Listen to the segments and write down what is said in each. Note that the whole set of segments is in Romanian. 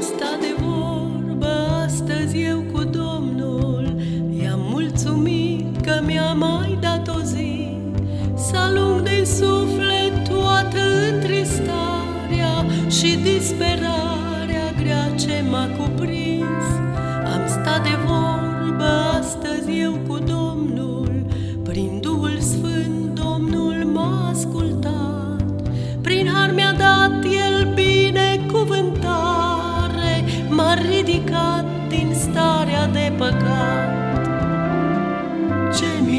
stat de vorbă astăzi eu cu Domnul, I-am mulțumit că mi-a mai dat o zi. Să alung din suflet toată întristarea Și disperarea grea ce m-a cuprins. Am stat de vorbă astăzi eu cu Domnul M-a ridicat din starea de păcat. Ce minunată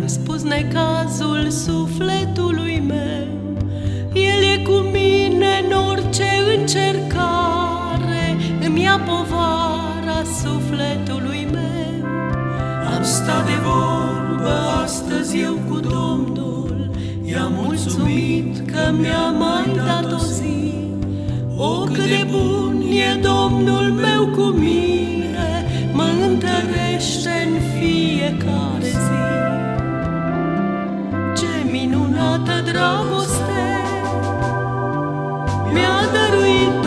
I-am spus necazul sufletului meu. El e cu mine în orice încercare. Îmi ia povara sufletului meu. Am stat de vorbă astăzi eu cu Domnul. I-am mulțumit că mi-a mai dat o zi. O, cât de bun e Domnul meu cu mine. Mă întărește în fiecare zi dragoste. Mi-a dăruit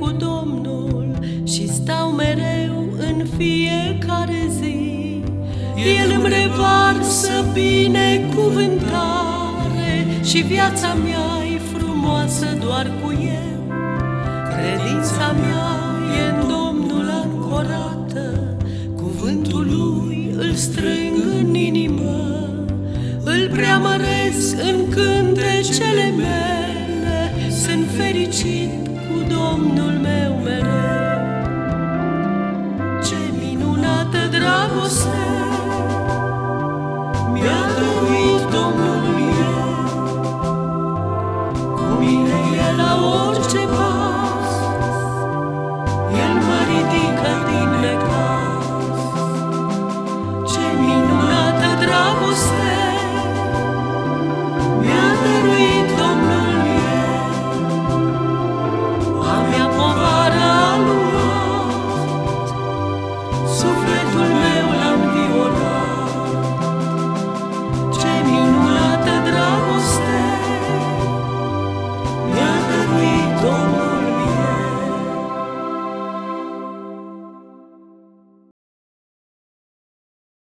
cu Domnul Și stau mereu în fiecare zi. El îmi revarsă binecuvântare Și viața mea e frumoasă doar cu El. Credința mea e în Domnul ancorată Cuvântul Lui îl strâng în inimă. Îl preamăresc în cântecele mele, Sunt fericit cu Domnul meu mereu. Ce minunată dragoste Mi-a dăruit Domnul meu, Cu mine e la orice pas, El mă